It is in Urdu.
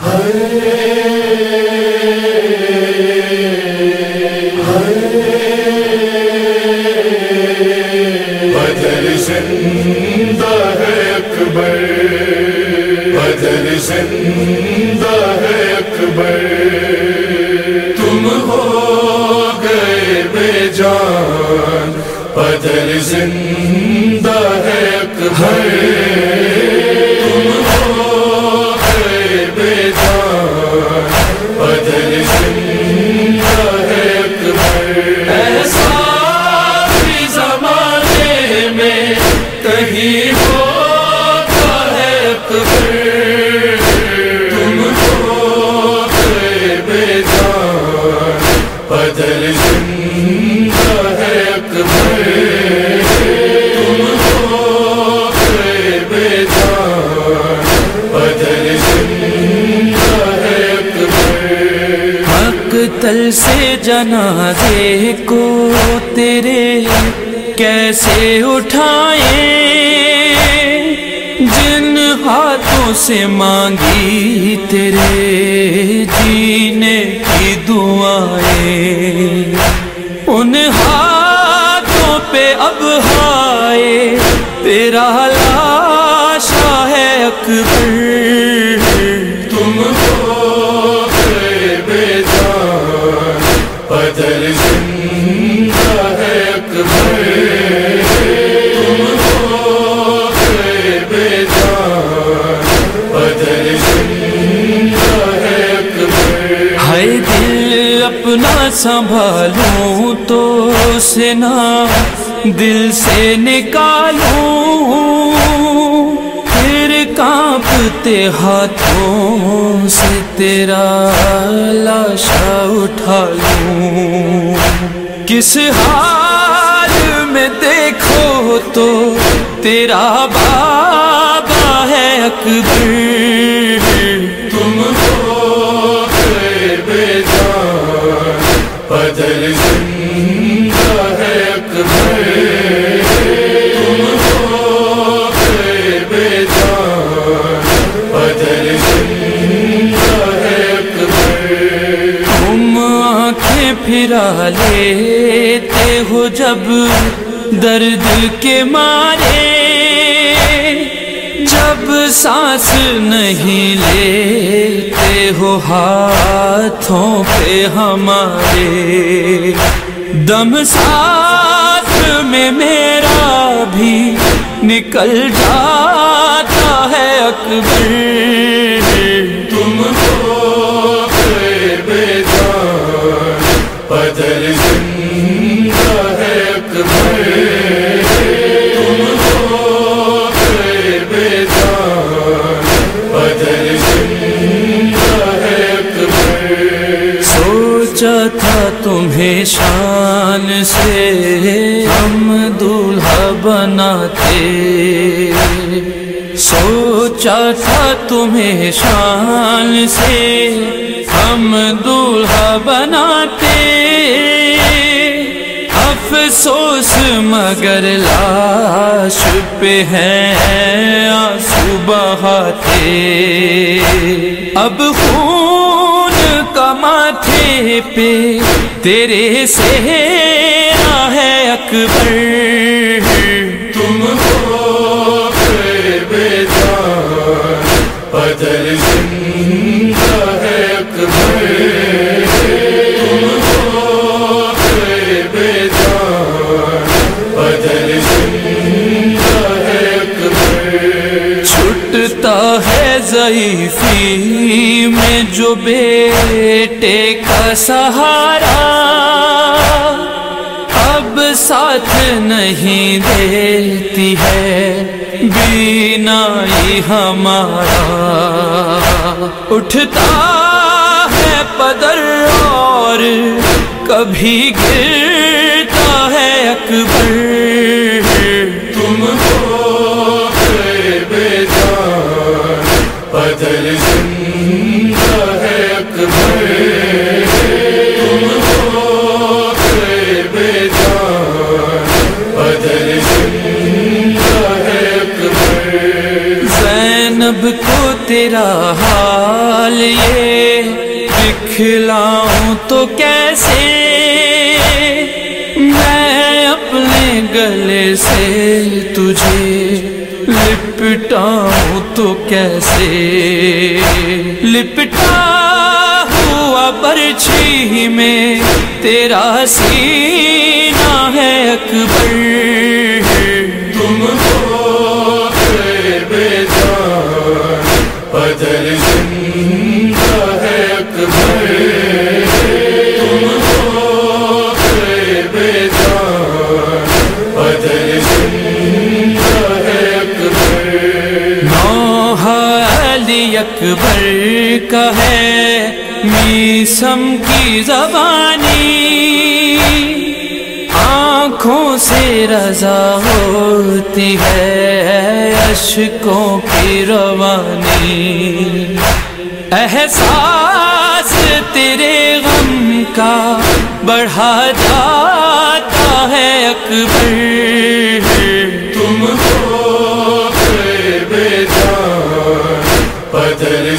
بدر زندہ ہے اکبر، بدر زندہ ہے اکبر۔ تم ہو گئے بے جان، بدر زندہ ہے اکبر۔ تل سے جنازے کو تیرے کیسے اٹھائیں؟ جن ہاتھوں سے مانگی تیرے جینے کی دعائیں، ان ہاتھوں پہ اب ہائے تیرا اپنا سنبھالوں تو سنا، دل سے نکالوں۔ پھر کانپتے ہاتھوں سے تیرا لاشا اٹھا لوں کس حال میں دیکھو تو تیرا بابا ہے اکبر۔ پھرا لیتے ہو جب درد کے مارے۔ جب سانس نہیں لیتے ہو ہاتھوں پہ ہمارے۔ دم ساتھ میں میرا بھی نکل جاتا ہے اکبر۔ سوچا تھا تمہیں شان سے ہم دولہا بناتے۔ سوچا تھا تمہیں شان سے ہم دولہا بناتے۔ افسوس، مگر لاش پہ ہیں آنسو بہاتے۔ اب خون کا ماتھے پہ تیرے سے ہے اکبر۔ ضعیفی میں جو بیٹے کا سہارا اب ساتھ نہیں دیتی ہے بینائی ہمارا۔ اٹھتا ہے پدر اور کبھی گرتا ہے اکبر۔ تم ہو زینب کو تیرا حال کھلاؤں تو کیسے؟ میں اپنے گلے سے تجھے لپٹاؤں تو کیسے؟ لپٹا ہوا برچھی میں تیرا سینہ ہے اکبر۔ تم ہو بے ہے میسم کی زبانی۔ آنکھوں سے رضا ہوتی ہے اشکوں کی روانی۔ احساس تیرے غم کا بڑھا جاتا ہے اکبر۔ تم ہو بدر